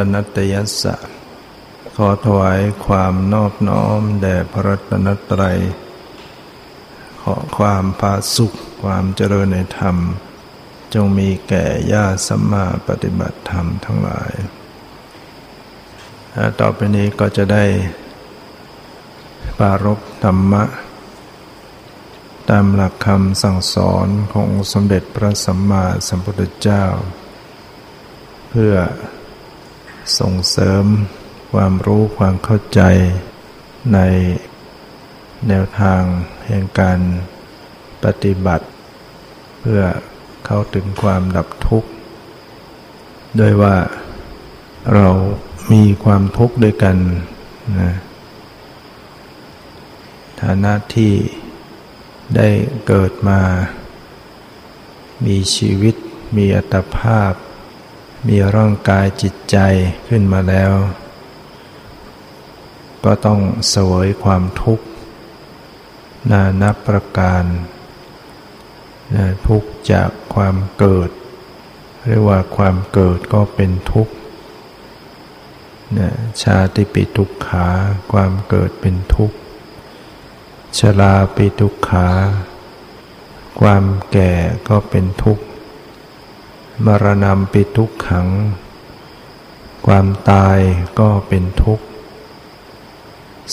มัตุรัตนตยัสสะ ขอถวายความนอบน้อมแด่พระรัตนตรัย ขอความพาสุขความเจริญในธรรม จงมีแก่ญาติสัมมาปฏิบัติธรรมทั้งหลาย ต่อไปนี้ก็จะได้ ปารบธรรมะ ตามหลักคำสั่งสอนของสมเด็จพระสัมมาสัมพุทธเจ้า เพื่อ ส่งเสริมความรู้ความเข้าใจในแนวทางแห่งการปฏิบัติ เพื่อเข้าถึงความดับทุกข์โดยว่าเรามีความทุกข์ด้วยกันนะฐานะที่ได้เกิดมา มีชีวิตมีอัตภาพ มีร่างกายจิตใจขึ้นมาแล้ว ก็ต้องเสวยความทุกข์ นานับประการนะทุกข์จากความเกิด เรียกว่าความเกิดก็เป็นทุกข์นะชาติปิทุกขาความเกิดเป็นทุกข์ชราปิทุกขา ความแก่ก็เป็นทุกข์ มรณะปิทุกขัง ความตายก็เป็นทุกข์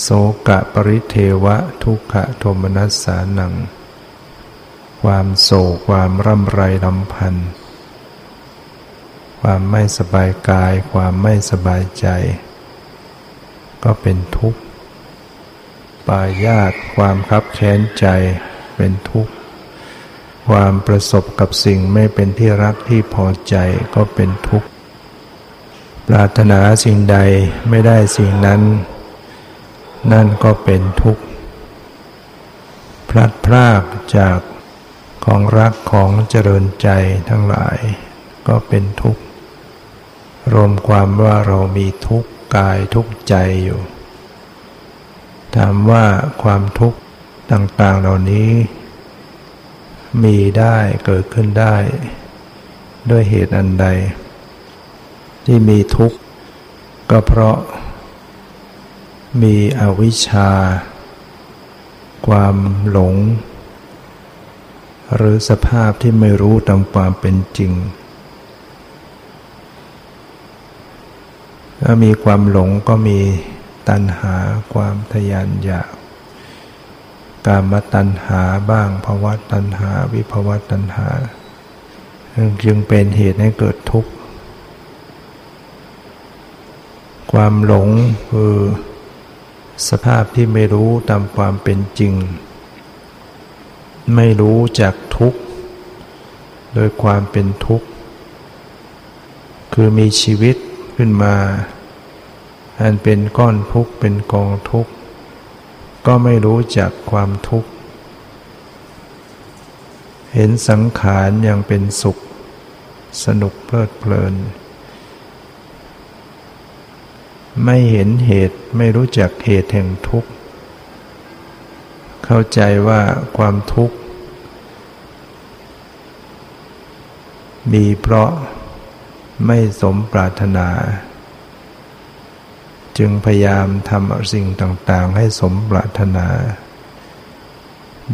โสกะปริเทวะทุกขะโทมนัสสานัง ความโศกความร่ำไรลำพันธ์ความไม่สบายกาย ความไม่สบายใจ ก็เป็นทุกข์ ปายาตความคับแค้นใจเป็นทุกข์ ความประสบกับสิ่งไม่เป็นที่รักที่พอใจก็เป็นทุกข์ ปรารถนาสิ่งใดไม่ได้สิ่งนั้น นั่นก็เป็นทุกข์ พลัดพรากจากของรักของเจริญใจทั้งหลาย ก็เป็นทุกข์ รวมความว่าเรามีทุกข์กายทุกข์ใจอยู่ ถามว่าความทุกข์ต่างๆเหล่านี้ มีได้เกิดขึ้นได้ ด้วยเหตุอันใด ที่มีทุกข์ ก็เพราะ มีอวิชชา ความหลง หรือสภาพที่ไม่รู้ตามความเป็นจริง ถ้ามีความหลงก็มีตัณหาความทยานอยาก กามตัณหาบ้างภาวะตัณหา วิภาวะตัณหา จึงเป็นเหตุให้เกิดทุกข์ ความหลงคือสภาพที่ไม่รู้ตามความเป็นจริง ไม่รู้จักทุกข์ โดยความเป็นทุกข์ คือมีชีวิตขึ้นมา อันเป็นก้อนทุกข์เป็นกองทุกข์ ก็ไม่รู้จักความทุกข์ เห็นสังขารอย่างเป็นสุข สนุกเพลิดเพลิน ไม่เห็นเหตุไม่รู้จักเหตุแห่งทุกข์ เข้าใจว่าความทุกข์ มีเพราะไม่สมปรารถนา จึงพยายามทำสิ่งต่างๆ ให้สมปรารถนา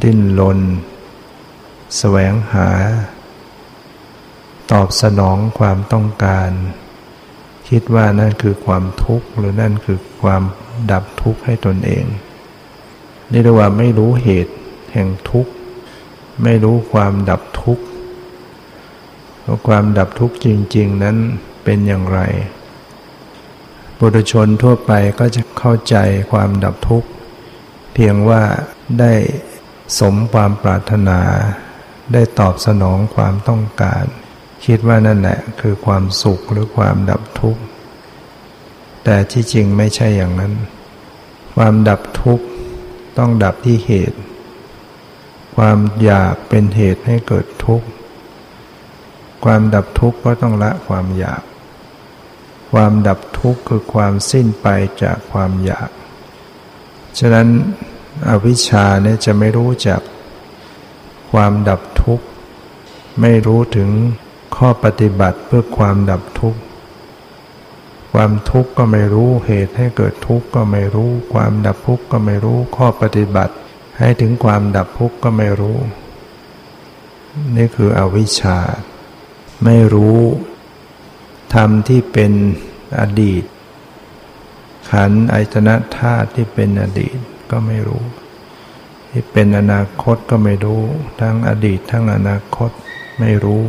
ดิ้นรนแสวงหา ตอบสนองความต้องการ คิดว่านั่นคือความทุกข์หรือนั่นคือความดับทุกข์ให้ตนเองนี่เรียกว่าไม่รู้เหตุแห่งทุกข์ ไม่รู้ความดับทุกข์ว่าความดับทุกข์จริง ๆ นั้นเป็นอย่างไร ปุถุชนทั่วไปก็จะเข้าใจความดับทุกข์ เพียงว่าได้สมความปรารถนา ได้ตอบสนองความต้องการ คิดว่านั่นแหละคือความสุขหรือความดับทุกข์ แต่ที่จริงไม่ใช่อย่างนั้น ความดับทุกข์ต้องดับที่เหตุ ความอยากเป็นเหตุให้เกิดทุกข์ ความดับทุกข์ก็ต้องละความอยาก ความดับทุกข์คือความสิ้นไปจากความอยาก ฉะนั้นอวิชชาเนี่ยจะไม่รู้จักความดับทุกข์ ไม่รู้ถึงข้อปฏิบัติเพื่อความดับทุกข์ ความทุกข์ก็ไม่รู้เหตุให้เกิดทุกข์ก็ไม่รู้ ความดับทุกข์ก็ไม่รู้ข้อปฏิบัติ ให้ถึงความดับทุกข์ก็ไม่รู้ นี่คืออวิชชา ไม่รู้ ธรรมที่เป็นอดีต ขันอายนะธาตุที่เป็นอดีตก็ไม่รู้ ที่เป็นอนาคตก็ไม่รู้ ทั้งอดีตทั้งอนาคตไม่รู้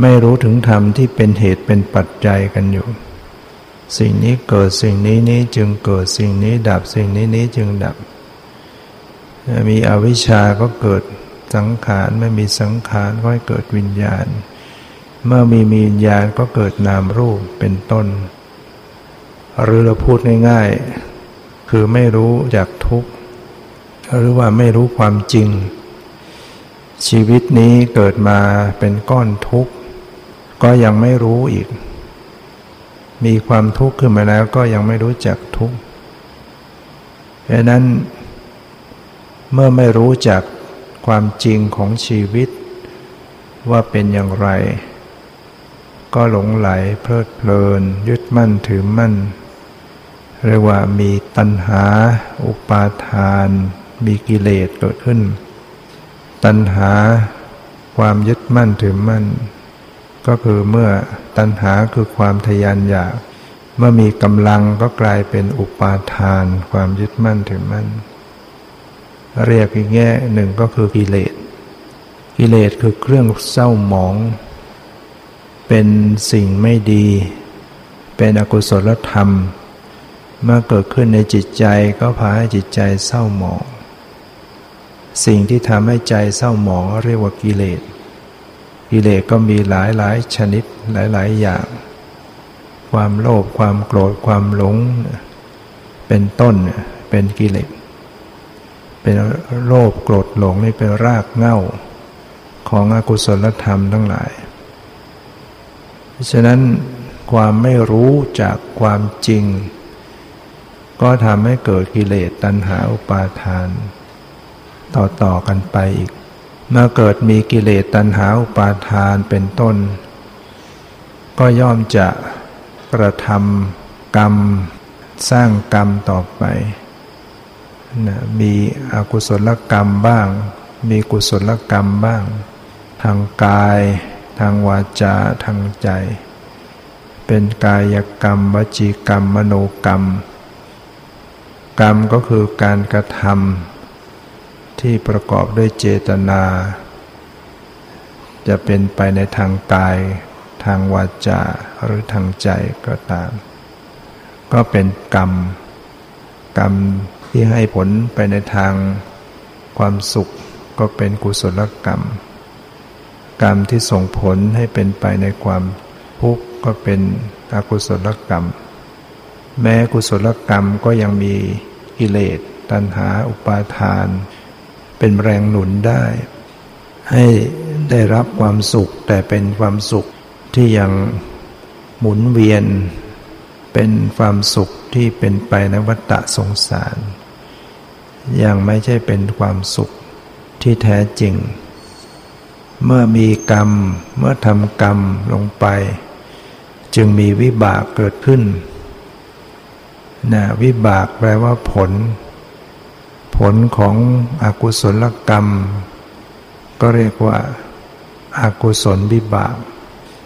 ไม่รู้ถึงธรรมที่เป็นเหตุเป็นปัจจัยกันอยู่ สิ่งนี้เกิดสิ่งนี้นี้จึงเกิดสิ่งนี้ดับสิ่งนี้นี้จึงดับ มีอวิชชาก็เกิดสังขารไม่มีสังขารก็ให้เกิดวิญญาณ เมื่อมีมีวิญญาณก็เกิดนามรูปเป็นต้น หรือเราพูดง่ายๆ คือไม่รู้จากทุกข์ หรือว่าไม่รู้ความจริง ชีวิตนี้เกิดมาเป็นก้อนทุกข์ ก็ยังไม่รู้อีก มีความทุกข์ขึ้นมาแล้วก็ยังไม่รู้จักทุกข์ดังนั้น เมื่อไม่รู้จักความจริงของชีวิตว่าเป็นอย่างไร ก็หลงไหลเพลิดเพลิน ยึดมั่นถือมั่นเรียกว่ามีตัณหา อุปาทาน มีกิเลสเกิดขึ้น ตัณหาความยึดมั่นถือมั่น ก็คือเมื่อตัณหาคือความทยานอยาก เมื่อมีกำลังก็กลายเป็นอุปาทาน ความยึดมั่นถือมั่น เรียกอีกแง่หนึ่งก็คือกิเลส กิเลสคือเครื่องเศร้าหมอง เป็นสิ่งไม่ดี เป็นอกุศลธรรม เมื่อเกิดขึ้นในจิตใจก็พาให้จิตใจเศร้าหมอง สิ่งที่ทำให้ใจเศร้าหมองเรียกว่ากิเลส กิเลสก็มีหลายหลายชนิดหลายหลายอย่าง ความโลภความโกรธความหลง เป็นต้นเป็นกิเลส เป็นโลภโกรธหลงนี่เป็นรากเหง้าของอกุศลธรรมทั้งหลาย ฉะนั้นความไม่รู้จากความจริง ก็ทำให้เกิดกิเลสตัณหาอุปาทาน ต่อต่อกันไปอีก เมื่อเกิดมีกิเลสตัณหาอุปาทานเป็นต้น ก็ย่อมจะกระทำกรรมสร้างกรรมต่อไปนะมีอกุศลกรรมบ้าง มีกุศลกรรมบ้าง ทางกาย ทางวาจาทางใจ เป็นกายกรรม วจีกรรม มโนกรรม กรรมก็คือการกระทำที่ประกอบด้วยเจตนา จะเป็นไปในทางกาย ทางวาจาหรือทางใจก็ตาม ก็เป็นกรรม กรรมที่ให้ผลไปในทางความสุขก็เป็นกุศลกรรม กรรมที่ส่งผลให้เป็นไปในความทุกข์ก็เป็นอกุศลกรรม แม้กุศลกรรมก็ยังมีกิเลสตัณหาอุปาทาน เป็นแรงหนุนได้ ให้ได้รับความสุขแต่เป็นความสุขที่ยังหมุนเวียน เป็นความสุขที่เป็นไปในวัฏฏะสงสาร ยังไม่ใช่เป็นความสุขที่แท้จริง เมื่อมีกรรม เมื่อทำกรรมลงไป จึงมีวิบากเกิดขึ้นนะวิบากแปลว่าผล ผลของอกุศลกรรม ก็เรียกว่าอากุศลวิบาก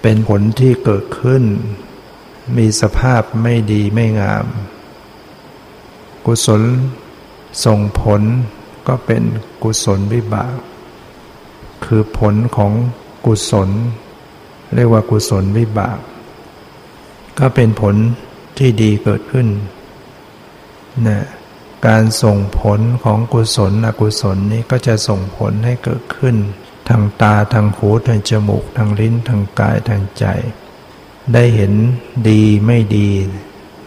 เป็นผลที่เกิดขึ้น มีสภาพไม่ดีไม่งาม กุศลส่งผลก็เป็นกุศลวิบาก คือผลของกุศล เรียกว่ากุศลวิบาก ก็เป็นผลที่ดีเกิดขึ้นนะการส่งผลของกุศลอกุศลนี้ก็จะส่งผลให้เกิดขึ้น ทางตาทางหูทางจมูกทางลิ้นทางกายทางใจ ได้เห็นดีไม่ดี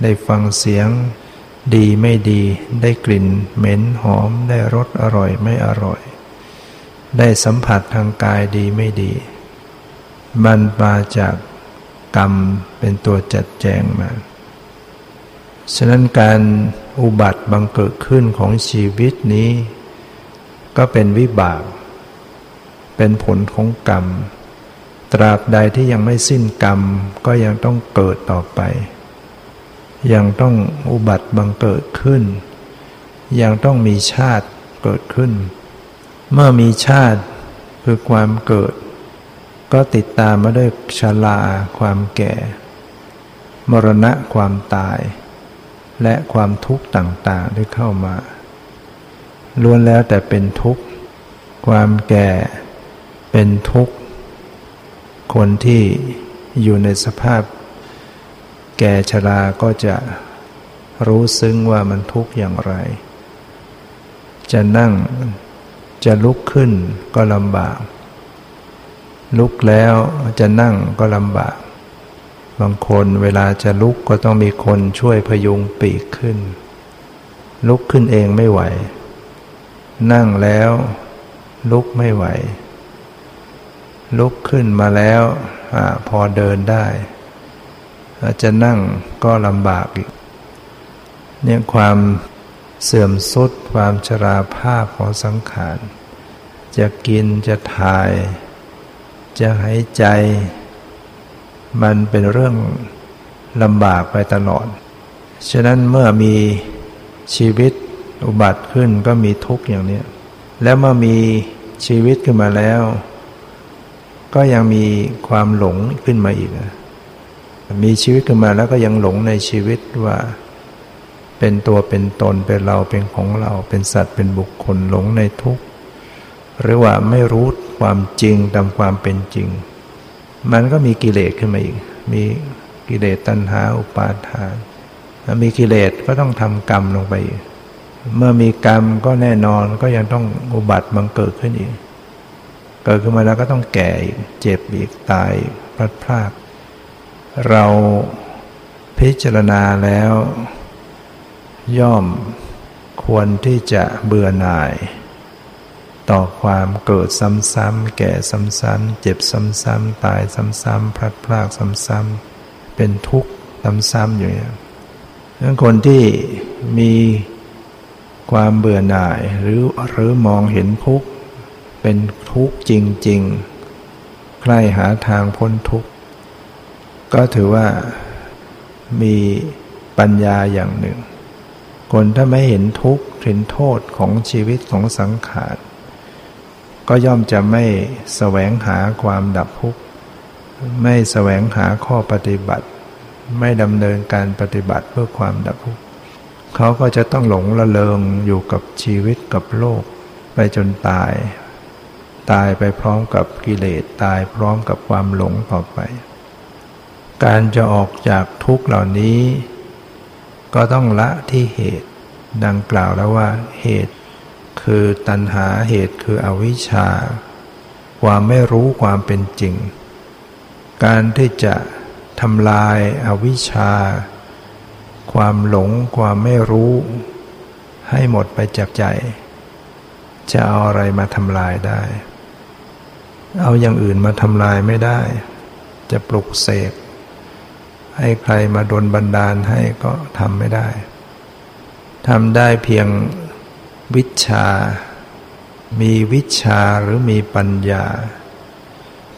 ได้ฟังเสียง ดีไม่ดี ได้กลิ่นเหม็นหอมได้รสอร่อยไม่อร่อย ได้สัมผัสทางกายดีไม่ดีมันมาจากกรรมเป็นตัวจัดแจงมา ฉะนั้นการอุบัติบังเกิดขึ้นของชีวิตนี้ ก็เป็นวิบาก เป็นผลของกรรม ตราบใดที่ยังไม่สิ้นกรรมก็ยังต้องเกิดต่อไป ยังต้องอุบัติบังเกิดขึ้น ยังต้องมีชาติเกิดขึ้น เมื่อมีชาติคือความเกิด ก็ติดตามมาด้วยชรา ความแก่ มรณะความตาย และความทุกข์ต่าง ๆ ที่เข้ามาล้วนแล้วแต่เป็นทุกข์ ความแก่เป็นทุกข์ คนที่อยู่ในสภาพแก่ชราก็จะรู้ซึ้งว่ามันทุกข์อย่างไร จะนั่ง จะลุกขึ้นก็ลำบาก ลุกแล้วจะนั่งก็ลำบาก บางคนเวลาจะลุกก็ต้องมีคนช่วยพยุงปีกขึ้น ลุกขึ้นเองไม่ไหว นั่งแล้วลุกไม่ไหว ลุกขึ้นมาแล้วอพอเดินได้อาจจะนั่งก็ลำบากอีกเนี่ยความ เสื่อมสุดความชราภาพของสังขาร จะกินจะถ่าย จะหายใจ มันเป็นเรื่องลำบากไปตลอด ฉะนั้นเมื่อมีชีวิตอุบัติขึ้นก็มีทุกข์อย่างนี้ แล้วเมื่อมีชีวิตขึ้นมาแล้ว ก็ยังมีความหลงขึ้นมาอีก มีชีวิตขึ้นมาแล้วก็ยังหลงในชีวิตว่า เป็นตัวเป็นตนเป็นเราเป็นของเรา เป็นสัตว์เป็นบุคคลหลงในทุกข์ หรือว่าไม่รู้ความจริงตามความเป็นจริง มันก็มีกิเลสขึ้นมาอีก มีกิเลสตัณหาอุปาทานมีกิเลสก็ต้องทำกรรมลงไปอีกเมื่อมีกรรมก็แน่นอนก็ยังต้องอุบัติบังเกิดขึ้นอีก เกิดขึ้นมาแล้วก็ต้องแก่อีกเจ็บอีกตายพลัดพราก เราพิจารณาแล้ว ย่อมควรที่จะเบื่อหน่าย ต่อความเกิดซ้ำๆแก่ซ้ำๆเจ็บซ้ำๆตายซ้ำๆพลัดพรากซ้ำๆเป็นทุกข์ซ้ำๆอยู่เนี่ยดังคนที่มีความเบื่อหน่ายหรือหรือมองเห็นทุกข์เป็นทุกข์จริง ๆใครหาทางพ้นทุกข์ก็ถือว่ามีปัญญาอย่างหนึ่ง คนถ้าไม่เห็นทุกข์เห็นโทษของชีวิตของสังขาร ก็ย่อมจะไม่แสวงหาความดับทุกข์ ไม่แสวงหาข้อปฏิบัติ ไม่ดำเนินการปฏิบัติเพื่อความดับทุกข์ เขาก็จะต้องหลงละเลงอยู่กับชีวิตกับโลก ไปจนตาย ตายไปพร้อมกับกิเลสตายพร้อมกับความหลงต่อไป การจะออกจากทุกข์เหล่านี้ ก็ต้องละที่เหตุ ดังกล่าวแล้วว่า เหตุ คือตัณหาเหตุคืออวิชชา ความไม่รู้ความเป็นจริง การที่จะทำลายอาวิชชา ความหลงความไม่รู้ ให้หมดไปจากใจ จะเอาอะไรมาทำลายได้ เอาอย่างอื่นมาทำลายไม่ได้ จะปลุกเสก ให้ใครมาดนบันดาลให้ก็ทำไม่ได้ทำได้เพียงวิชา มีวิชาหรือมีปัญญา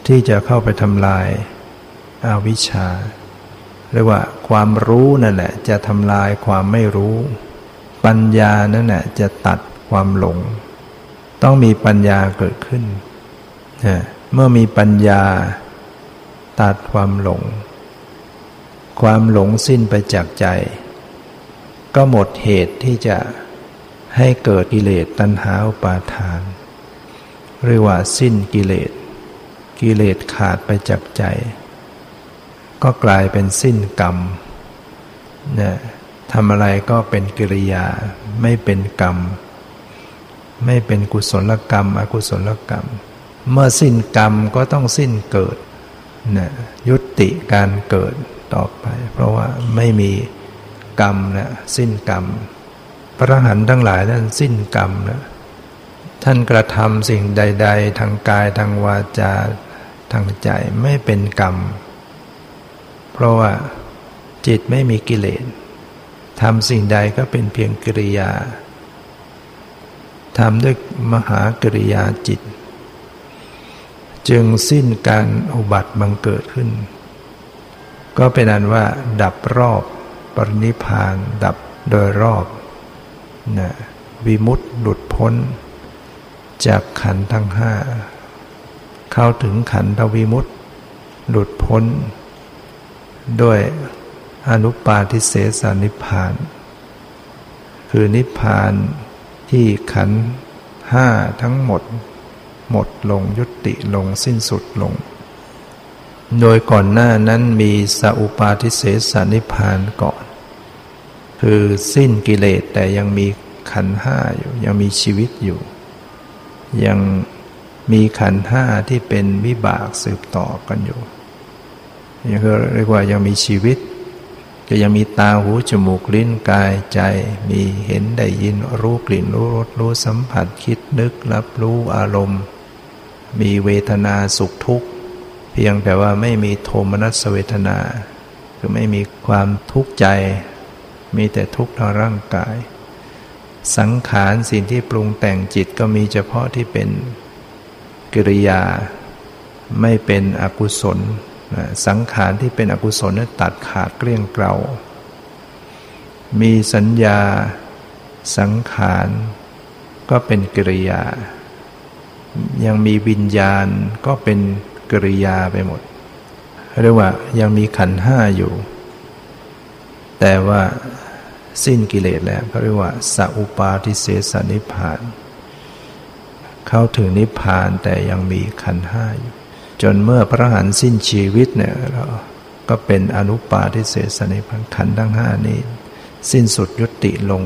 ที่จะเข้าไปทำลายอาวิชชา เรียกว่าความรู้นั่นแหละ จะทำลายความไม่รู้ ปัญญานั่นแหละจะตัดความหลง ต้องมีปัญญาเกิดขึ้น เมื่อมีปัญญาตัดความหลง ความหลงสิ้นไปจากใจ ก็หมดเหตุที่จะให้เกิดกิเลสตัณหาอุปาทาน เรียกว่าสิ้นกิเลส กิเลสขาดไปจากใจ ก็กลายเป็นสิ้นกรรมเนี่ยทำอะไรก็เป็นกิริยาไม่เป็นกรรม ไม่เป็นกุศลกรรม อกุศลกรรม เมื่อสิ้นกรรมก็ต้องสิ้นเกิดเนี่ยยุติการเกิด ต่อไป เพราะว่าไม่มีกรรมนะสิ้นกรรม พระหันทั้งหลายนั้นสิ้นกรรมนะท่านกระทำสิ่งใด ๆ ทางกายทางวาจาทางใจไม่เป็นกรรม เพราะว่าจิตไม่มีกิเลสทำสิ่งใดก็เป็นเพียงกิริยาทำด้วยมหากริยาจิต จึงสิ้นการอุบัติบังเกิดขึ้น ก็เป็นอันว่า ดับรอบ ปรินิพาน ดับโดยรอบนะวิมุตต์หลุดพ้น จากขันทั้งห้า เข้าถึงขันธวิมุตต์หลุดพ้น ด้วยอนุปาทิเสสนิพาน คือนิพานที่ขันห้าทั้งหมด หมดลงยุติลงสิ้นสุดลง โดยก่อนหน้านั้นมีสัพปาทิเสสนิพานก่อน คือสิ้นกิเลสแต่ยังมีขันห้าอยู่ยังมีชีวิตอยู่ ยังมีขันห้าที่เป็นวิบากสืบต่อกันอยู่ยังเรียกว่ายังมีชีวิตจะยังมีตาหูจมูกลิ้นกายใจมีเห็นได้ยินรู้กลิ่นรู้รสรู้สัมผัสคิดนึกรับรู้อารมณ์ มีเวทนาสุขทุกข์ เพียงแต่ว่าไม่มีโทมนัสเวทนา คือไม่มีความทุกข์ใจ มีแต่ทุกข์ทางร่างกาย สังขารสิ่งที่ปรุงแต่งจิตก็มีเฉพาะที่เป็นกิริยา ไม่เป็นอกุศล สังขารที่เป็นอกุศลนั้นตัดขาดเกลี้ยงเกลามีสัญญาสังขารก็เป็นกิริยา ยังมีวิญญาณก็เป็น กิริยาไปหมดเรียกว่ายังมีขันห้าอยู่ แต่ว่าสิ้นกิเลสแล้วเขาเรียกว่าสัพปาทิเสสนิพาน เข้าถึงนิพพานแต่ยังมีขันห้าอยู่ จนเมื่อพระหันสิ้นชีวิตเนี่ยก็เป็นอนุปาทิเศษนิพันธ์ขันทั้งห้านี้ สิ้นสุดยุติลง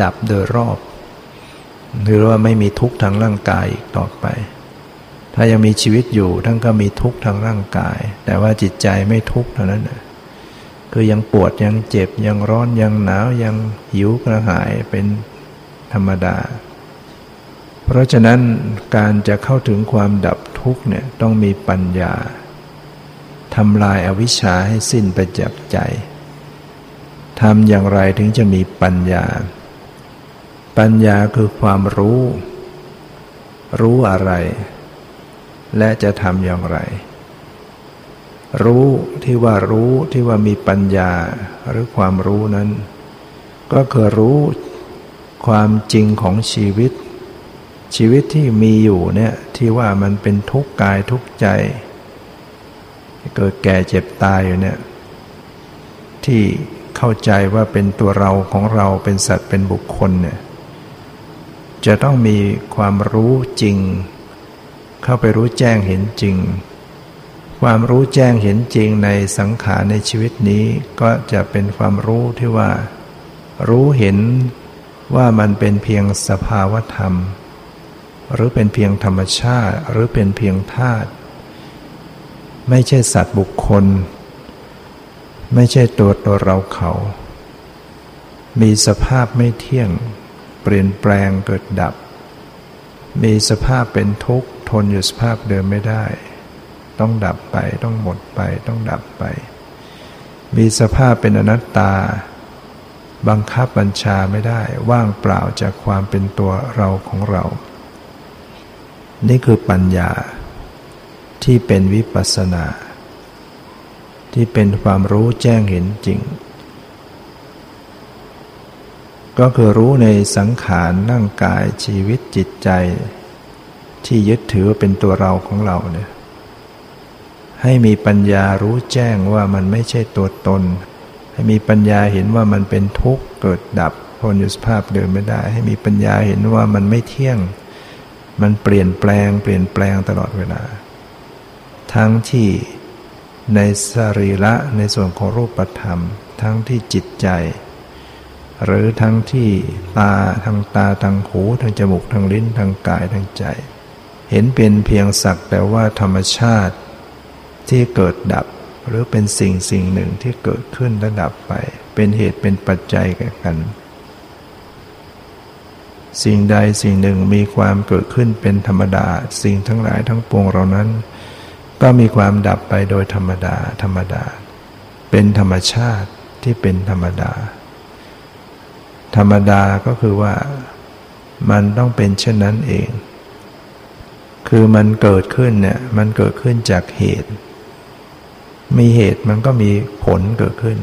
ดับโดยรอบหรือว่าไม่มีทุกข์ทางร่างกายอีกต่อไป ถ้ายังมีชีวิตอยู่ท่านก็มีทุกข์ทางร่างกาย แต่ว่าจิตใจไม่ทุกข์เท่านั้นนะคือยังปวดยังเจ็บยังร้อนยังหนาวยังหิวกระหายเป็นธรรมดา เพราะฉะนั้นการจะเข้าถึงความดับทุกข์เนี่ยต้องมีปัญญาทำลายอาวิชชาให้สิ้นไปจากใจทำอย่างไรถึงจะมีปัญญา ปัญญาคือความรู้ รู้อะไร และจะทำอย่างไร รู้ที่ว่ารู้ที่ว่ามีปัญญาหรือความรู้นั้น ก็คือรู้ความจริงของชีวิต ชีวิตที่มีอยู่เนี่ยที่ว่ามันเป็นทุกข์กายทุกข์ใจ เกิดแก่เจ็บตายอยู่เนี่ยที่เข้าใจว่าเป็นตัวเราของเราเป็นสัตว์เป็นบุคคลเนี่ยจะต้องมีความรู้จริง เข้าไปรู้แจ้งเห็นจริง ความรู้แจ้งเห็นจริงในสังขารในชีวิตนี้ก็จะเป็นความรู้ที่ว่า รู้เห็นว่ามันเป็นเพียงสภาวธรรม หรือเป็นเพียงธรรมชาติหรือเป็นเพียงธาตุไม่ใช่สัตว์บุคคล ไม่ใช่ตัวตัวเราเขา มีสภาพไม่เที่ยง เปลี่ยนแปลงเกิดดับ มีสภาพเป็นทุกข์ นอยู่สภาพเดิมไม่ได้ ต้องดับไป ต้องหมดไป ต้องดับไป มีสภาพเป็นอนัตตา บังคับบัญชาไม่ได้ ว่างเปล่าจากความเป็นตัวเราของเรา นี่คือปัญญาที่เป็นวิปัสนา ที่เป็นความรู้แจ้งเห็นจริง ก็คือรู้ในสังขารร่างกายชีวิตจิตใจ ที่ยึดถือเป็นตัวเราของเราเนี่ยให้มีปัญญารู้แจ้งว่ามันไม่ใช่ตัวตน ให้มีปัญญาเห็นว่ามันเป็นทุกข์เกิดดับทนอยู่สภาพเดิมไม่ได้ ให้มีปัญญาเห็นว่ามันไม่เที่ยง มันเปลี่ยนแปลง เปลี่ยนแปลงตลอดเวลา ทั้งที่ในสรีระในส่วนของรูปธรรม ทั้งที่จิตใจ หรือทั้งที่ตาทางตาทางหูทางจมูกทางลิ้นทางกายทางใจ เห็นเป็นเพียงสักแต่ว่าธรรมชาติที่เกิดดับ หรือเป็นสิ่งสิ่งหนึ่งที่เกิดขึ้นและดับไป เป็นเหตุเป็นปัจจัยแก่กัน สิ่งใดสิ่งหนึ่งมีความเกิดขึ้นเป็นธรรมดา สิ่งทั้งหลายทั้งปวงเหล่านั้น ก็มีความดับไปโดยธรรมดา ธรรมดา เป็นธรรมชาติที่เป็นธรรมดา ธรรมดาก็คือว่ามันต้องเป็นเช่นนั้นเอง คือมันเกิดขึ้นเนี่ยมันเกิดขึ้นจากเหตุ มีเหตุมันก็มีผลเกิดขึ้น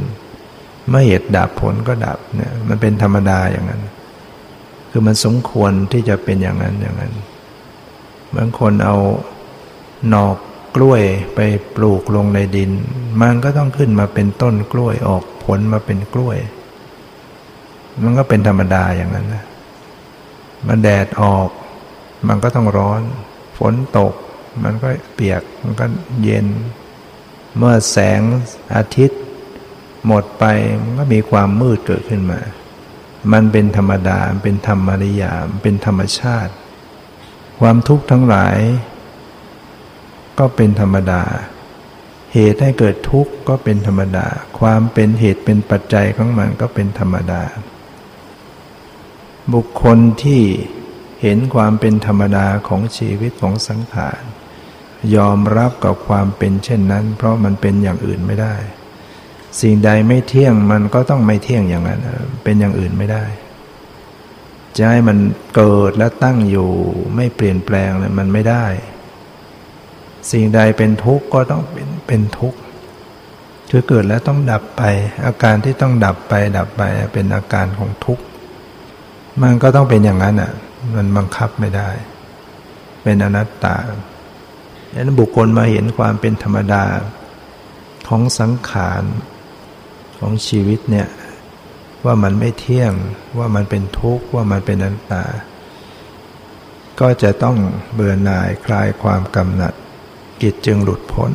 เมื่อเหตุดับผลก็ดับเนี่ยมันเป็นธรรมดาอย่างนั้น คือมันสมควรที่จะเป็นอย่างนั้นอย่างนั้นบางคนเอาหนอกกล้วยไปปลูกลงในดิน มันก็ต้องขึ้นมาเป็นต้นกล้วยออกผลมาเป็นกล้วย มันก็เป็นธรรมดาอย่างนั้นนะมันแดดออก มันก็ต้องร้อน นตก มันก็เปียกมันก็เย็น เมื่อแสงอาทิตย์ หมดไปมันก็มีความมืดเกิดขึ้นมา มันเป็นธรรมดาเป็นธรรมริยามเป็นธรรมชาติ ความทุกข์ทั้งหลาย ก็เป็นธรรมดา เหตุให้เกิดทุกข์ก็เป็นธรรมดา ความเป็นเหตุเป็นปัจจัยของมันก็เป็นธรรมดา บุคคลที่ เห็นความเป็นธรรมดาของชีวิตของสังขาร ยอมรับกับความเป็นเช่นนั้น เพราะมันเป็นอย่างอื่นไม่ได้ สิ่งใดไม่เที่ยงมันก็ต้องไม่เที่ยงอย่างนั้น เป็นอย่างอื่นไม่ได้จะให้มันเกิดและตั้งอยู่ ไม่เปลี่ยนแปลงเลยมันไม่ได้ สิ่งใดเป็นทุกข์ก็ต้องเป็นเป็นทุกข์คือเกิดแล้วต้องดับไป อาการที่ต้องดับไปดับไปเป็นอาการของทุกข์มันก็ต้องเป็นอย่างนั้นอะ มันบังคับไม่ได้ เป็นอนัตตาดังนั้นบุคคลมาเห็นความเป็นธรรมดาของสังขารของชีวิตเนี่ยว่ามันไม่เที่ยงว่ามันเป็นทุกข์ว่ามันเป็นอนัตตา ก็จะต้องเบื่อหน่ายคลายความกำหนัด กิจจึงหลุดพ้น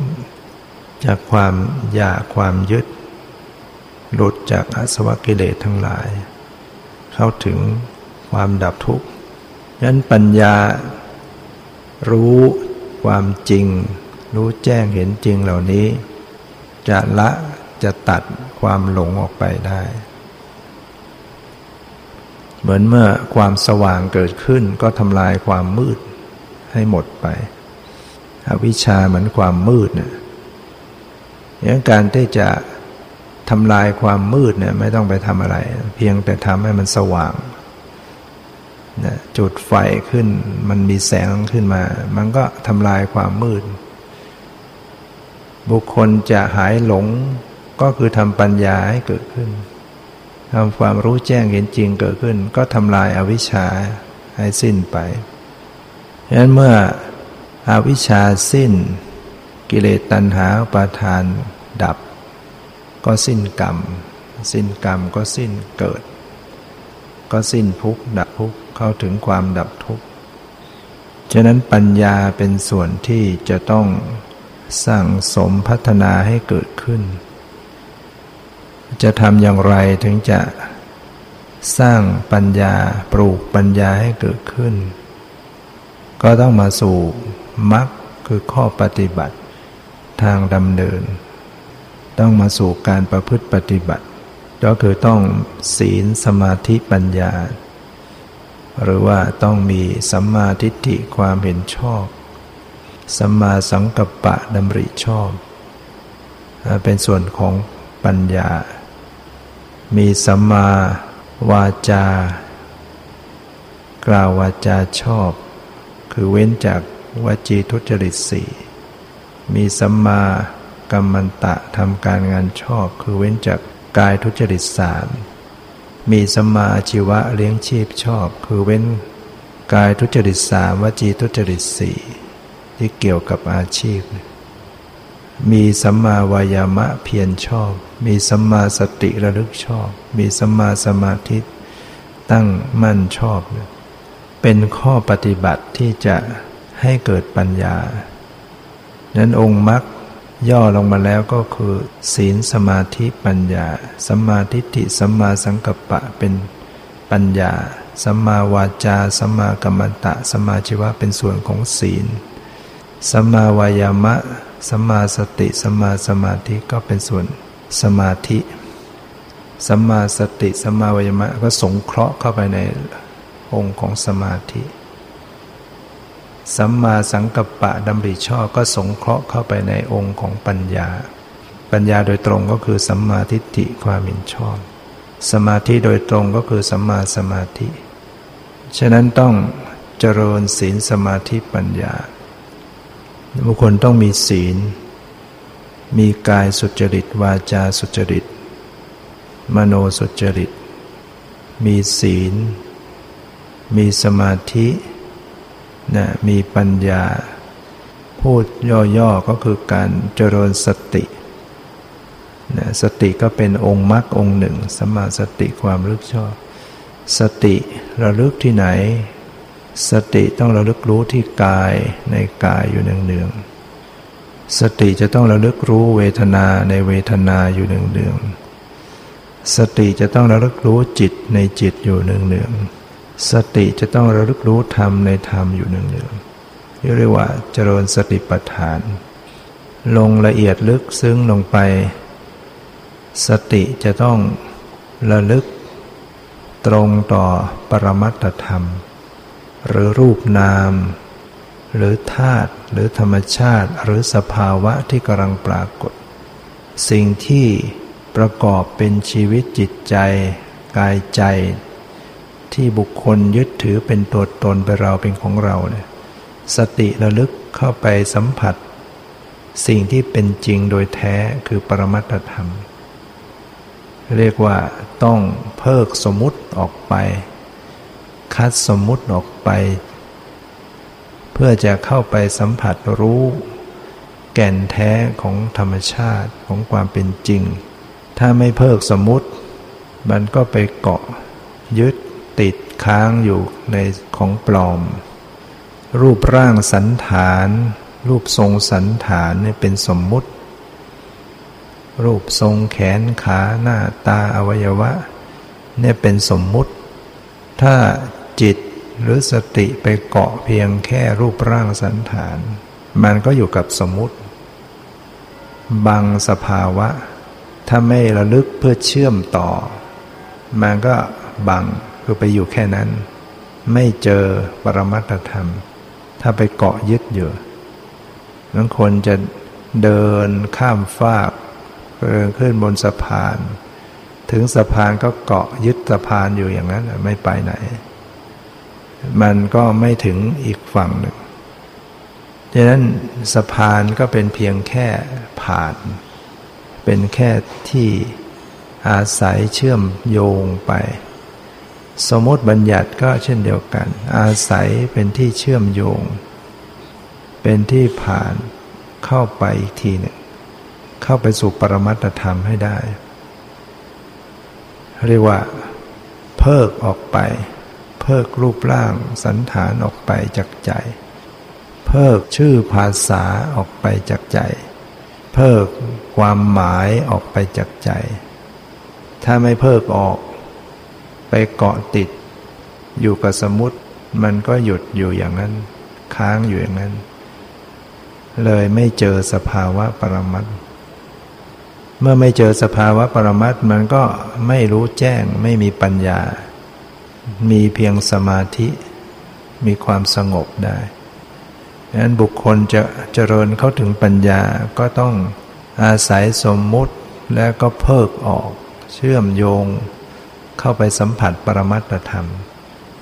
จากความอยากความยึด หลุดจากอสวกิเลสทั้งหลาย เข้าถึงความดับทุกข์ นั้นปัญญารู้ความจริง รู้แจ้งเห็นจริงเหล่านี้ จะละจะตัดความหลงออกไปได้ เหมือนเมื่อความสว่างเกิดขึ้นก็ทำลายความมืดให้หมดไป อวิชชาเหมือนความมืดเนี่ยอย่างการที่จะทำลายความมืดเนี่ยไม่ต้องไปทำอะไร เพียงแต่ทำให้มันสว่าง นะจุดไฟขึ้น มันมีแสงขึ้นมา มันก็ทำลายความมืด บุคคลจะหายหลงก็คือทำปัญญาให้เกิดขึ้นทำความรู้แจ้งเห็นจริงเกิดขึ้น ก็ทำลายอาวิชชาให้สิ้นไปฉะนั้นเมื่ออวิชชาสิ้น กิเลสตัณหาปาทานดับ ก็สิ้นกรรม สิ้นกรรมก็สิ้นเกิด ก็สิ้นทุกข์ดับทุกข์ เข้าถึงความดับทุกข์ ฉะนั้นปัญญาเป็นส่วนที่จะต้องสั่งสมพัฒนาให้เกิดขึ้น จะทำอย่างไรถึงจะสร้างปัญญาปลูกปัญญาให้เกิดขึ้น ก็ต้องมาสู่มรรคคือข้อปฏิบัติทางดำเนิน ต้องมาสู่การประพฤติปฏิบัติ ก็คือต้องศีลสมาธิปัญญา หรือว่าต้องมีสัมมาทิฏฐิความเห็นชอบ สัมมาสังกัปปะดำริชอบ เป็นส่วนของปัญญา มีสัมมาวาจา กล่าววาจาชอบ คือเว้นจากวจีทุจริตสี่มีสัมมากรรมันตะทำการงานชอบ คือเว้นจากกายทุจริตสาม มีสมาชีวะเลี้ยงชีพชอบ คือเว้นกายทุจริตสามวจีทุจริตสี่ที่เกี่ยวกับอาชีพ มีสัมมาวายามะเพียรชอบ มีสัมมาสติระลึกชอบ มีสัมมาสมาธิตั้งมั่นชอบ เป็นข้อปฏิบัติที่จะให้เกิดปัญญา นั้นองค์มรรค ย่อลงมาแล้วก็คือ ศีลสมาธิปัญญาสัมมาทิฏฐิสัมมาสังกัปปะเป็นปัญญาสัมมาวาจาสัมมากัมมันตะสัมมาชีวะเป็นส่วนของศีลสัมมาวายามะสัมมาสติสัมมาสมาธิก็เป็นส่วนสมาธิสัมมาสติสัมมาวายามะก็สงเคราะห์เข้าไปในองค์ของสมาธิ สัมมาสังกัปปะดำริชอบก็สงเคราะห์เข้าไปในองค์ของปัญญา ปัญญาโดยตรงก็คือสัมมาทิฏฐิความเห็นชอบ สมาธิโดยตรงก็คือสัมมาสมาธิ ฉะนั้นต้องเจริญศีลสมาธิปัญญา บุคคลต้องมีศีล มีกายสุจริตวาจาสุจริต มโนสุจริต มีศีล มีสมาธิ นะมีปัญญา พูดย่อๆก็คือการเจริญสตินะสติก็เป็นองค์มรรคองค์หนึ่งสมาสติความรึกชอบ สติระลึกที่ไหน สติต้องระลึกรู้ที่กายในกายอยู่เนืองๆสติจะต้องระลึกรู้เวทนาในเวทนาอยู่เนืองๆสติจะต้องระลึกรู้จิตในจิตอยู่เนืองๆ สติจะต้องระลึกรู้ธรรมในธรรมอยู่เนืองๆเรียกว่าเจริญสติปัฏฐาน ลงละเอียดลึกซึ้งลงไป สติจะต้องระลึกตรงต่อปรมัตธรรม หรือรูปนาม หรือธาตุหรือธรรมชาติหรือสภาวะที่กำลังปรากฏ สิ่งที่ประกอบเป็นชีวิตจิตใจ กายใจ ที่บุคคลยึดถือเป็นตัวตนเป็นเราเป็นของเราเนี่ยสติระลึกเข้าไปสัมผัส สิ่งที่เป็นจริงโดยแท้คือปรมัตธรรม เรียกว่าต้องเพิกสมมุติออกไป คัดสมมุติออกไป เพื่อจะเข้าไปสัมผัสรู้ แก่นแท้ของธรรมชาติของความเป็นจริง ถ้าไม่เพิกสมมุติ มันก็ไปเกาะยึด ติดค้างอยู่ในของปลอม รูปร่างสันฐาน รูปทรงสันฐานเนี่ยเป็นสมมุติ รูปทรงแขนขาหน้าตาอวัยวะ เนี่ยเป็นสมมุติ ถ้าจิตหรือสติไปเกาะเพียงแค่รูปร่างสันฐาน มันก็อยู่กับสมมุติบังสภาวะ ถ้าไม่ระลึกเพื่อเชื่อมต่อ มันก็บัง คือไปอยู่แค่นั้น ไม่เจอปรมัตธรรม ถ้าไปเกาะยึดอยู่บางคนจะเดินข้ามฟากเดินขึ้นบนสะพาน ถึงสะพานก็เกาะยึดสะพานอยู่อย่างนั้นไม่ไปไหน มันก็ไม่ถึงอีกฝั่งหนึ่งดังนั้นสะพานก็เป็นเพียงแค่ผ่าน เป็นแค่ที่อาศัยเชื่อมโยงไป สมมติบัญญัติก็เช่นเดียวกัน อาศัยเป็นที่เชื่อมโยง เป็นที่ผ่านเข้าไปอีกทีหนึ่งเข้าไปสู่ปรมัตธรรมให้ได้ เรียกว่า เพิกออกไป เพิกรูปร่างสันฐานออกไปจากใจ เพิกชื่อภาษาออกไปจากใจ เพิกความหมายออกไปจากใจ ถ้าไม่เพิกออก ไปเกาะติด อยู่กับสมุติ มันก็หยุดอยู่อย่างนั้น ค้างอยู่อย่างนั้น เลยไม่เจอสภาวะปรมัตเมื่อไม่เจอสภาวะปรมัตมันก็ไม่รู้แจ้งไม่มีปัญญา มีเพียงสมาธิ มีความสงบได้ดังนั้นบุคคลจะเจริญเข้าถึงปัญญาก็ต้องอาศัยสมมุติแล้วก็เพิกออก เชื่อมโยง เข้าไปสัมผัสปรมัตธรรม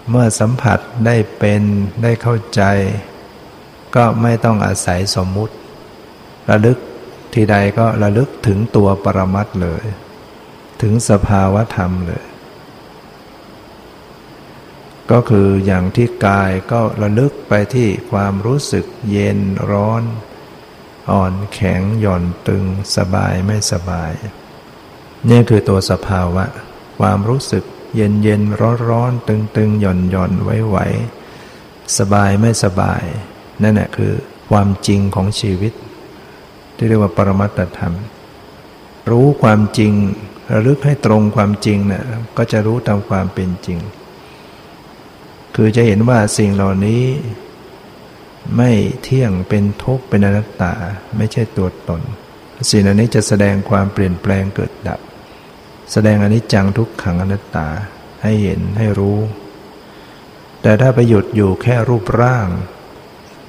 เมื่อสัมผัสได้เป็นได้เข้าใจ ก็ไม่ต้องอาศัยสมมุติ ระลึกทีใดก็ระลึกถึงตัวปรมัตเลย ถึงสภาวะธรรมเลย ก็คืออย่างที่กายก็ระลึกไปที่ความรู้สึกเย็นร้อน อ่อนแข็งหย่อนตึงสบายไม่สบาย นี่คือตัวสภาวะ ความรู้สึกเย็นเย็นร้อนร้อนตึงตึงหย่อนหย่อนไว้ไหวสบายไม่สบาย นั่นแหละคือความจริงของชีวิต ที่เรียกว่าปรมัตธรรม รู้ความจริงระลึกให้ตรงความจริงนะ่ะก็จะรู้ตามความเป็นจริง คือจะเห็นว่าสิ่งเหล่านี้ ไม่เที่ยงเป็นทุกข์เป็นอนัตตา ไม่ใช่ตัวตน สิ่งเหล่านี้จะแสดงความเปลี่ยนแปลงเกิดดับ แสดงอนิจจังทุกขังอนัตตาให้เห็นให้รู้ แต่ถ้าไปหยุดอยู่แค่รูปร่าง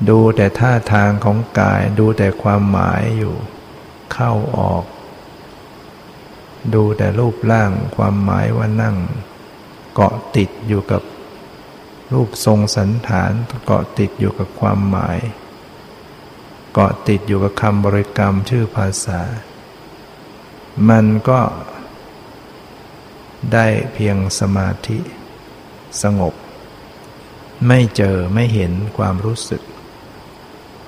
ดูแต่ท่าทางของกาย ดูแต่ความหมายอยู่ เข้าออก ดูแต่รูปร่างความหมายว่านั่ง เกาะติดอยู่กับรูปทรงสันฐานเกาะติดอยู่กับความหมาย เกาะติดอยู่กับคำบริกรรมชื่อภาษา มันก็ ได้เพียงสมาธิสงบ ไม่เจอไม่เห็นความรู้สึก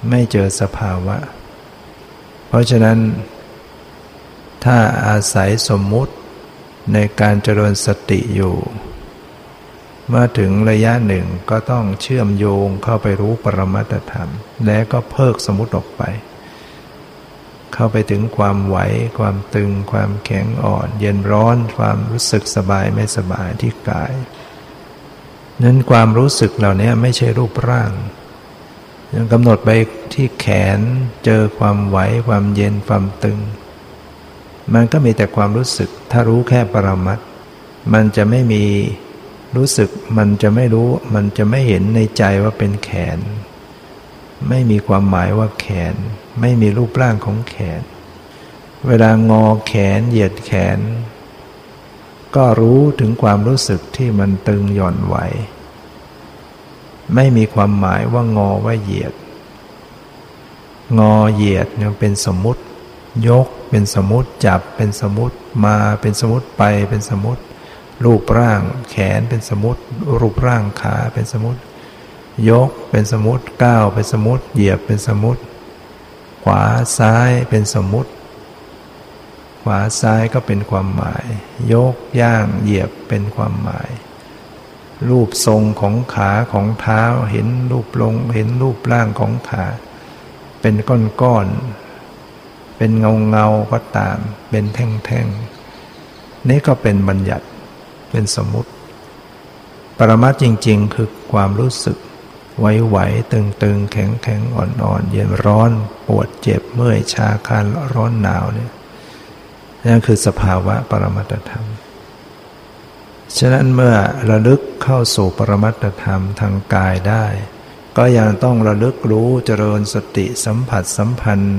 ไม่เจอสภาวะ เพราะฉะนั้น ถ้าอาศัยสมมุติในการเจริญสติอยู่ เมื่อถึงระยะหนึ่งก็ต้องเชื่อมโยงเข้าไปรู้ปรมัตธรรม และก็เพิกสมมติออกไป เข้าไปถึงความไหว ความตึง ความแข็งอ่อน เย็นร้อน ความรู้สึกสบายไม่สบายที่กาย นั้นความรู้สึกเหล่านี้ไม่ใช่รูปร่างยังกำหนดไปที่แขนเจอความไหว ความเย็นความตึง มันก็มีแต่ความรู้สึก ถ้ารู้แค่ปรมัตมันจะไม่มีรู้สึก มันจะไม่รู้ มันจะไม่เห็นในใจว่าเป็นแขน ไม่มีความหมายว่าแขน ไม่มีรูปร่างของแขน เวลางอแขนเหยียดแขน ก็รู้ถึงความรู้สึกที่มันตึงหย่อนไหว ไม่มีความหมายว่างอว่าเหยียด งอเหยียดเนี่ยเป็นสมมติ ยกเป็นสมมติจับเป็นสมมติมาเป็นสมมติไปเป็นสมมติรูปร่างแขนเป็นสมุติรูปร่างขาเป็นสมุติ ยกเป็นสมุติก้าวเป็นสมุติเหยียบเป็นสมุติ ขวาซ้ายเป็นสมุติ ขวาซ้ายก็เป็นความหมาย ยกย่างเหยียบเป็นความหมาย รูปทรงของขาของเท้าเห็นรูปลงเห็นรูปร่างของขา เป็นก้อนๆเป็นเงาเงาก็ตาม เป็นแท่งๆนี่ก็เป็นบัญญัติเป็นสมมติ ปรมัตจริง ๆ คือความรู้สึก ไหวๆตึงๆ แข็งๆ อ่อนๆ เย็นร้อนปวดเจ็บเมื่อยชาคันร้อนหนาวเนี่ยนั่นคือสภาวะปรมัตธรรม ฉะนั้นเมื่อระลึกเข้าสู่ปรมัตธรรมทางกายได้ ก็ยังต้องระลึกรู้เจริญสติสัมผัสสัมพันธ์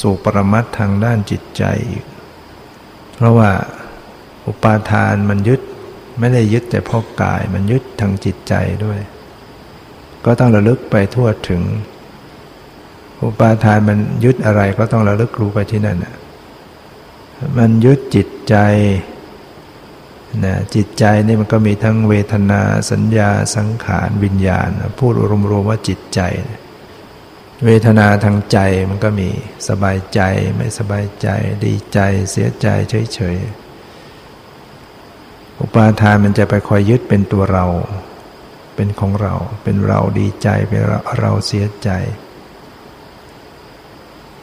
สู่ปรมัตทางด้านจิตใจอีก เพราะว่าอุปาทานมันยึดไม่ได้ยึดแต่พอกายมันยึดทางจิตใจด้วย ก็ต้องระลึกไปทั่วถึง อุปาทานมันยึดอะไรก็ต้องระลึกรู้ไปที่นั่นนะมันยึดจิตใจนะจิตใจนี่มันก็มีทั้งเวทนาสัญญาสังขารวิญญาณ พูดรวมๆว่าจิตใจ เวทนาทางใจมันก็มีสบายใจไม่สบายใจ ดีใจเสียใจเฉยๆอุปาทานมันจะไปคอยยึดเป็นตัวเรา เป็นของเรา เป็นเราดีใจ เป็นเราเราเสียใจ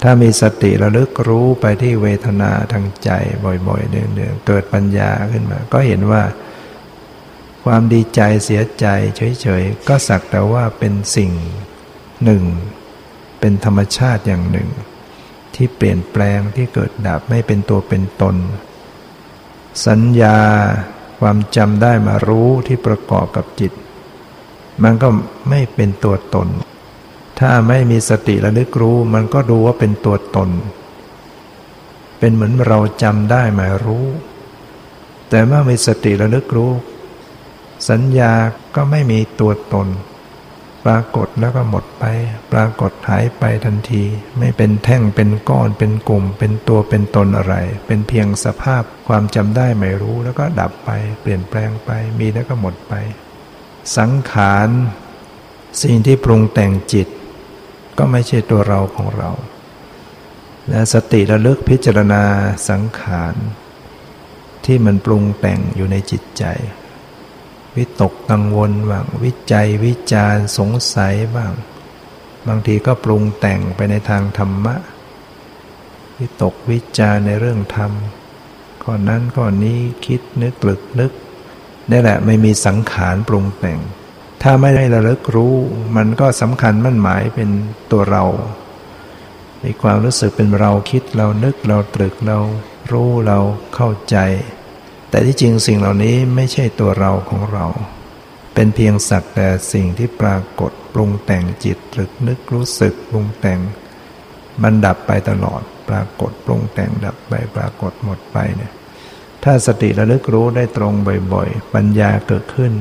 ถ้ามีสติระลึกรู้ไปที่เวทนาทางใจบ่อยๆเนืองๆเกิดปัญญาขึ้นมา ก็เห็นว่า ความดีใจเสียใจเฉยๆ ก็สักแต่ว่าเป็นสิ่งหนึ่ง เป็นธรรมชาติอย่างหนึ่ง ที่เปลี่ยนแปลงที่เกิดดับไม่เป็นตัวเป็นตน สัญญาความจำได้มารู้ที่ประกอบกับจิต มันก็ไม่เป็นตัวตน ถ้าไม่มีสติระลึกรู้ มันก็ดูว่าเป็นตัวตน เป็นเหมือนเราจำได้หมายรู้ แต่เมื่อมีสติระลึกรู้ สัญญาก็ไม่มีตัวตน ปรากฏแล้วก็หมดไป ปรากฏหายไปทันที ไม่เป็นแท่งเป็นก้อนเป็นกลุ่ม เป็นตัวเป็นตนอะไร เป็นเพียงสภาพความจำได้ไม่รู้แล้วก็ดับไป เปลี่ยนแปลงไป มีแล้วก็หมดไป สังขารสิ่งที่ปรุงแต่งจิต ก็ไม่ใช่ตัวเราของเรา และสติระลึกพิจารณาสังขารที่มันปรุงแต่งอยู่ในจิตใจ วิตกกังวลบ้างวิจัยวิจารสงสัยบ้าง บางทีก็ปรุงแต่งไปในทางธรรมะ วิตกวิจารในเรื่องธรรมข้อนั้นข้อนี้คิดนึกลึกนึก นี่แหละไม่มีสังขารปรุงแต่ง ถ้าไม่ได้ระลึกรู้ มันก็สำคัญมั่นหมายเป็นตัวเรา มีความรู้สึกเป็นเราคิดเรานึกเราตรึกเรารู้เราเข้าใจ แต่ที่จริงสิ่งเหล่านี้ไม่ใช่ตัวเราของเรา เป็นเพียงสักแต่สิ่งที่ปรากฏปรุงแต่งจิตหรือนึกรู้สึกปรุงแต่งมันดับไปตลอดปรากฏปรุงแต่งดับไปปรากฏหมดไปเนี่ย ถ้าสติระลึกรู้ได้ตรงบ่อยๆ ปัญญาเกิดขึ้น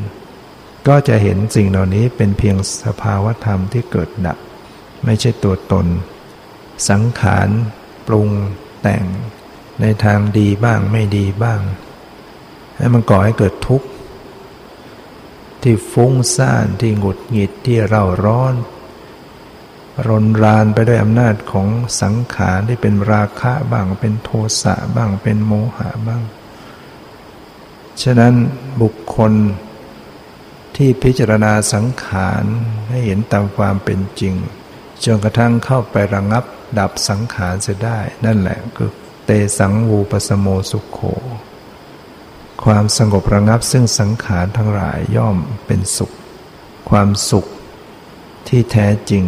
ก็จะเห็นสิ่งเหล่านี้เป็นเพียงสภาวธรรมที่เกิดดับ ไม่ใช่ตัวตน สังขารปรุงแต่ง ในทางดีบ้างไม่ดีบ้าง ให้มันก่อให้เกิดทุกข์ที่ฟุ้งซ่านที่หงุดหงิดที่เร่าร้อนรนรานไปด้วยอำนาจของสังขารที่เป็นราคะบ้างเป็นโทสะบ้างเป็นโมหะบ้าง ฉะนั้นบุคคลที่พิจารณาสังขารให้เห็นตามความเป็นจริงจนกระทั่งเข้าไประงับดับสังขารเสียได้ นั่นแหละคือเตสังวูปสโมสุขโข ความสงบระงับซึ่งสังขารทั้งหลายย่อมเป็นสุข ความสุขที่แท้จริง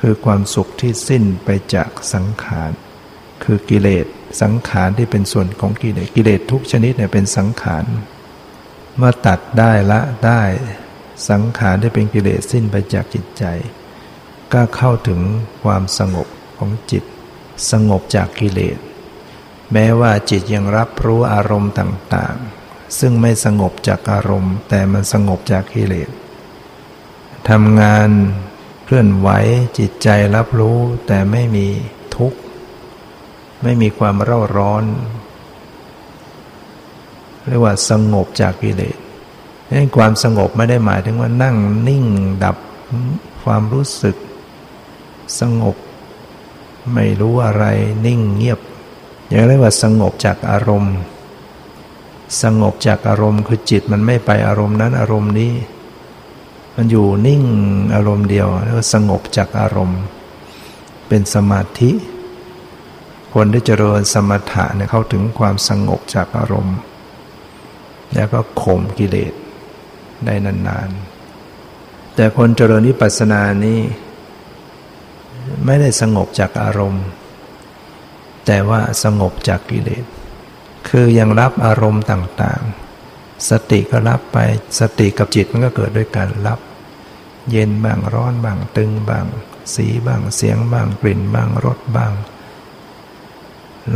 คือความสุขที่สิ้นไปจากสังขาร คือกิเลส สังขารที่เป็นส่วนของกิเลสกิเลสทุกชนิดเนี่ยเป็นสังขารเมื่อตัดได้ละได้สังขารที่เป็นกิเลสสิ้นไปจากจิตใจ ก็เข้าถึงความสงบของจิต สงบจากกิเลส แม้ว่าจิตยังรับรู้อารมณ์ต่างๆ ซึ่งไม่สงบจากอารมณ์ แต่มันสงบจากกิเลสทำงานเคลื่อนไหวจิตใจรับรู้แต่ไม่มี ไม่มีความเร่าร้อน เรียกว่าสงบจากกิเลสนี่ความสงบไม่ได้หมายถึงว่านั่งนิ่งดับความรู้สึก สงบ ไม่รู้อะไรนิ่งเงียบ อย่างเรียกว่าสงบจากอารมณ์ สงบจากอารมณ์คือจิตมันไม่ไปอารมณ์นั้นอารมณ์นี้ มันอยู่นิ่งอารมณ์เดียวเรียกว่าสงบจากอารมณ์ เป็นสมาธิ คนที่เจริญสมถะเนี่ยเข้าถึงความสงบจากอารมณ์ แล้วก็ข่มกิเลสได้นานๆ แต่คนเจริญนิพพานานี้ไม่ได้สงบจากอารมณ์ แต่ว่าสงบจากกิเลส คือยังรับอารมณ์ต่างๆ สติก็รับไปสติกับจิตมันก็เกิดด้วยการรับ เย็นบ้างร้อนบ้างตึงบ้าง สีบ้างเสียงบ้างกลิ่นบ้างรสบ้าง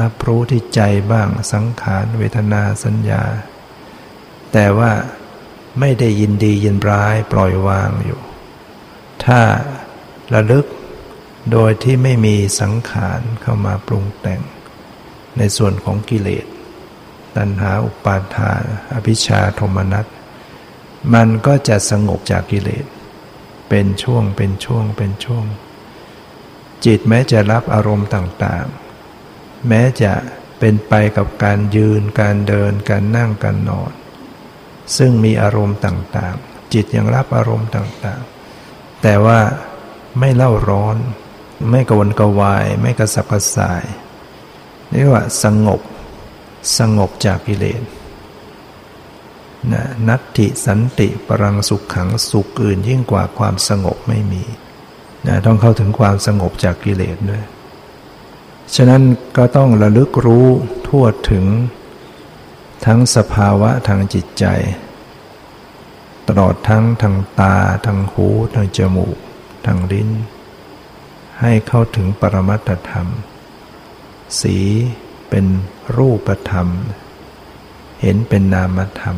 รับรู้ที่ใจบ้างสังขารเวทนาสัญญา แต่ว่าไม่ได้ยินดียินร้ายปล่อยวางอยู่ ถ้าระลึกโดยที่ไม่มีสังขารเข้ามาปรุงแต่ง ในส่วนของกิเลส ตัณหาอุปาทานอภิชาโทมนัส มันก็จะสงบจากกิเลส เป็นช่วงเป็นช่วงเป็นช่วง จิตแม้จะรับอารมณ์ต่างๆ แม้จะเป็นไปกับการยืนการเดินการนั่งการนอน ซึ่งมีอารมณ์ต่างๆ จิตยังรับอารมณ์ต่างๆ แต่ว่าไม่เล่าร้อน ไม่กวนกวาย ไม่กระสับกระส่ายเรียกว่าสงบสงบจากกิเลสนะนัตติสันติปรังสุขขังสุขอื่นยิ่งกว่าความสงบไม่มีนะต้องเข้าถึงความสงบจากกิเลสด้วย ฉะนั้นก็ต้องระลึกรู้ทั่วถึง ทั้งสภาวะทางจิตใจ ตลอดทั้งทางตาทางหูทางจมูกทางลิ้น ให้เข้าถึงปรมัตธรรม สีเป็นรูปธรรม เห็นเป็นนามธรรม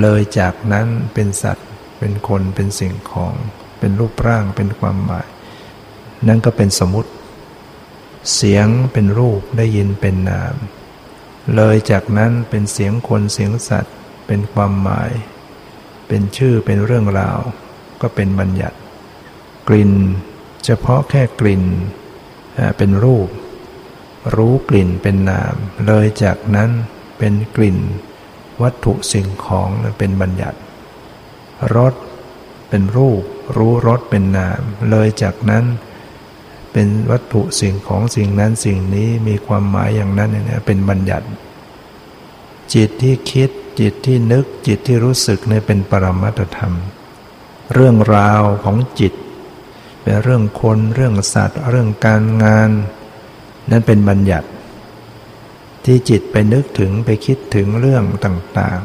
เลยจากนั้นเป็นสัตว์ เป็นคนเป็นสิ่งของ เป็นรูปร่างเป็นความหมาย นั่นก็เป็นสมมติ เสียงเป็นรูปได้ยินเป็นนาม เลยจากนั้นเป็นเสียงคนเสียงสัตว์ เป็นความหมาย เป็นชื่อเป็นเรื่องราว ก็เป็นบัญญัติ กลิ่น เฉพาะแค่กลิ่นเป็นรูป รู้กลิ่นเป็นนาม เลยจากนั้นเป็นกลิ่น วัตถุสิ่งของเป็นบัญญัติรสเป็นรูป รู้รสเป็นนาม เลยจากนั้นเเป็นวัตถุสิ่งของสิ่งนั้นสิ่งนี้มีความหมายอย่างนั้นเนี่ยเป็นบัญญัติ จิตที่คิดจิตที่นึกจิตที่รู้สึกเนี่ยเป็นปรมัตธรรม เรื่องราวของจิต เป็นเรื่องคนเรื่องสัตว์ เรื่องการงาน นั่นเป็นบัญญัติ ที่จิตไปนึกถึงไปคิดถึงเรื่องต่าง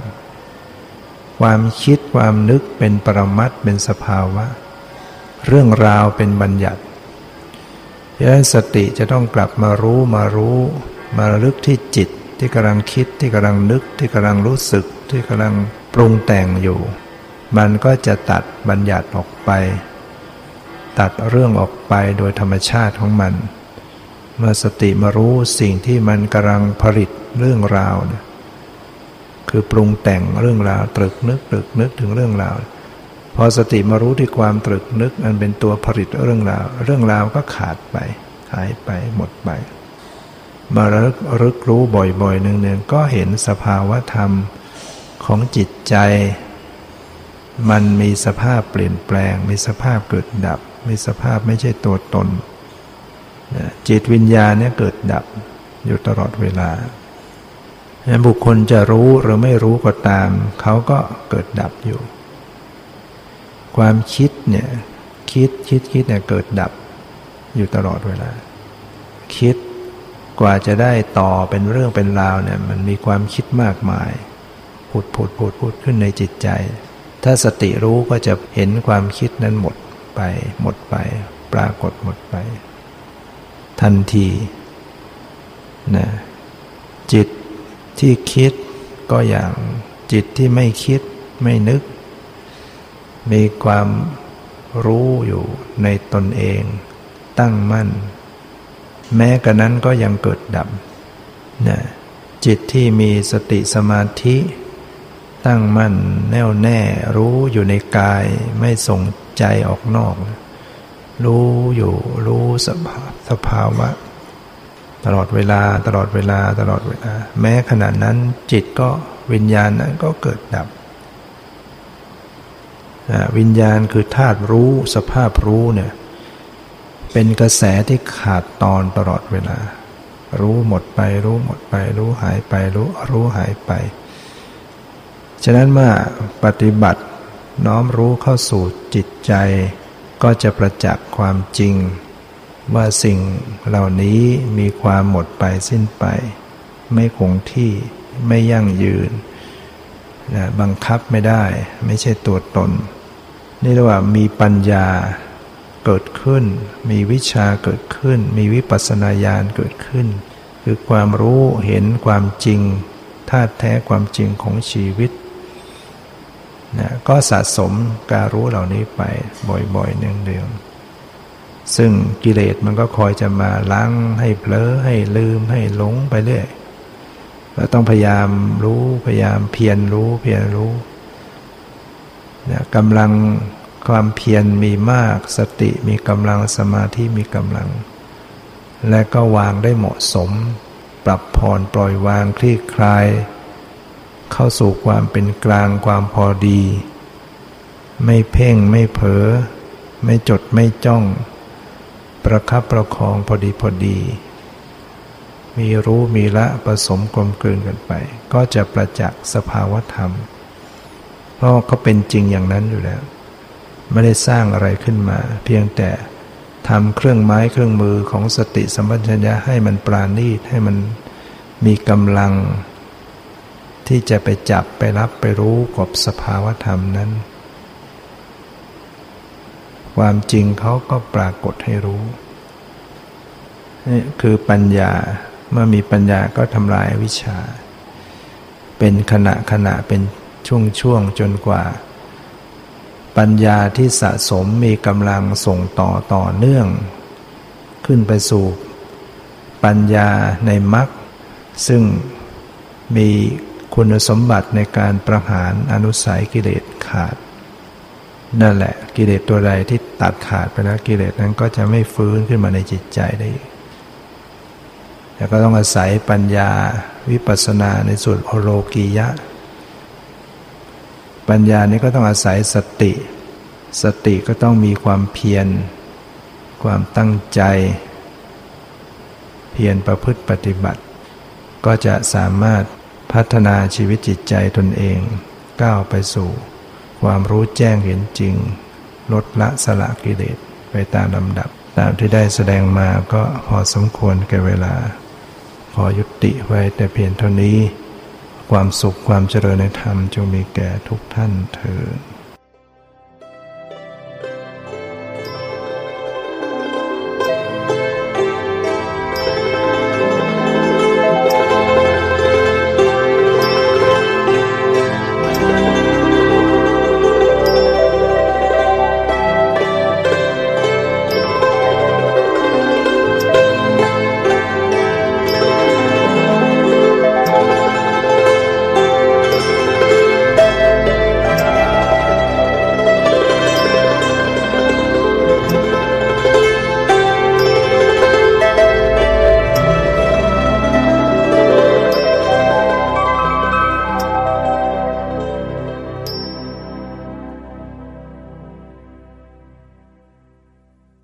ๆ ความคิดความนึกเป็นปรมัตเป็นสภาวะ เรื่องราวเป็นบัญญัติ ดังนั้นสติจะต้องกลับมารู้มารู้ มาลึกที่จิตที่กำลังคิดที่กำลังนึกที่กำลังรู้สึกที่กำลังปรุงแต่งอยู่ มันก็จะตัดบัญญัติออกไป ตัดเรื่องออกไปโดยธรรมชาติของมัน เมื่อสติมารู้สิ่งที่มันกำลังผลิตเรื่องราวเนี่ยคือปรุงแต่งเรื่องราวตรึกนึกตรึกนึกถึงเรื่องราวพ อสติมารู้ที่ความตรึกนึกอันเป็นตัวผลิตเรื่องราว เรื่องราวก็ขาดไปหายไปหมดไปมารึกรึกรู้บ่อยๆหนึ่งๆก็เห็นสภาวะธรรมของจิตใจ มันมีสภาพเปลี่ยนแปลง มีสภาพเกิดดับ มีสภาพไม่ใช่ตัวตน จิตวิญญาณเนี่ยเกิดดับอยู่ตลอดเวลาบุคคลจะรู้หรือไม่รู้ก็ตาม เขาก็เกิดดับอยู่ ความคิดเนี่ยคิดคิดคิดเนี่ยเกิดดับอยู่ตลอดเวลา คิดกว่าจะได้ต่อเป็นเรื่องเป็นราวเนี่ยมันมีความคิดมากมายผุดผุดผุดผุดขึ้นในจิตใจ ถ้าสติรู้ก็จะเห็นความคิดนั้นหมดไป หมดไป ปรากฏหมดไป ทันทีนะจิตที่คิดก็อย่างจิตที่ไม่คิดไม่นึก มีความรู้อยู่ในตนเอง ตั้งมั่น แม้กระนั้นก็ยังเกิดดับนะจิตที่มีสติสมาธิ ตั้งมั่นแน่วแน่รู้อยู่ในกายไม่ส่งใจออกนอก รู้อยู่รู้สภาสภาวะ ตลอดเวลาตลอดเวลาตลอดเวลา แม้ขณะนั้นจิตก็วิญญาณนั้นก็เกิดดับ วิญญาณคือธาตุรู้สภาพรู้เนี่ยเป็นกระแสที่ขาดตอนตลอดเวลา รู้หมดไป รู้หมดไป รู้หายไป รู้รู้หายไป ฉะนั้นเมื่อปฏิบัติน้อมรู้เข้าสู่จิตใจ ก็จะประจักษ์ความจริง ว่าสิ่งเหล่านี้มีความหมดไปสิ้นไป ไม่คงที่ไม่ยั่งยืนนะบังคับไม่ได้ ไม่ใช่ตัวตน นี่เรียกว่ามีปัญญาเกิดขึ้น มีวิชาเกิดขึ้น มีวิปัสสนาญาณเกิดขึ้น คือความรู้เห็นความจริงธาตุแท้ความจริงของชีวิตนะก็สะสมการรู้เหล่านี้ไปบ่อยๆเนืองๆซึ่งกิเลสมันก็คอยจะมาล้างให้เผลอให้ลืมให้หลงไปเรื่อยเราต้องพยายามรู้พยายามเพียรรู้เพียรรู้ เนี่ยกำลังความเพียรมีมาก สติมีกำลังสมาธิมีกำลัง และก็วางได้เหมาะสม ปรับผ่อนปล่อยวางคลี่คลาย เข้าสู่ความเป็นกลางความพอดี ไม่เพ่งไม่เผลอไม่จดไม่จ้อง ประคับประคองพอดีพอดี มีรู้มีละผสมกลมกลืนกันไป ก็จะประจักษ์สภาวธรรม เพราะเขาเป็นจริงอย่างนั้นอยู่แล้ว ไม่ได้สร้างอะไรขึ้นมา เพียงแต่ทำเครื่องไม้เครื่องมือของสติสัมปชัญญะให้มันปราณีตให้มันมีกำลัง ที่จะไปจับไปรับไปรู้กับสภาวธรรมนั้น ความจริงเขาก็ปรากฏให้รู้นี่คือปัญญาเมื่อมีปัญญาก็ทำลายวิชา เป็นขณะขณะเป็น ช่วงช่วงจนกว่า ปัญญาที่สะสมมีกำลังส่งต่อต่อเนื่อง ขึ้นไปสู่ ปัญญาในมรรคซึ่งมีคุณสมบัติในการประหารอนุสัยกิเลสขาด นั่นแหละกิเลสตัวใดที่ตัดขาดไปแล้วกิเลสนั้นก็จะไม่ฟื้นขึ้นมาในจิตใจได้แต่ก็ต้องอาศัยปัญญาวิปัสสนาในส่วนโอโลกียะ ปัญญานี้ก็ต้องอาศัยสติ สติก็ต้องมีความเพียร ความตั้งใจ เพียรประพฤติปฏิบัติ ก็จะสามารถพัฒนาชีวิตจิตใจตนเอง ก้าวไปสู่ ความรู้แจ้งเห็นจริง ลดละสละกิเลสไปตามลำดับ ตามที่ได้แสดงมาก็พอสมควรแก่เวลา พอยุติไว้แต่เพียงเท่านี้ ความสุขความเจริญในธรรมจงมีแก่ทุกท่านเถิด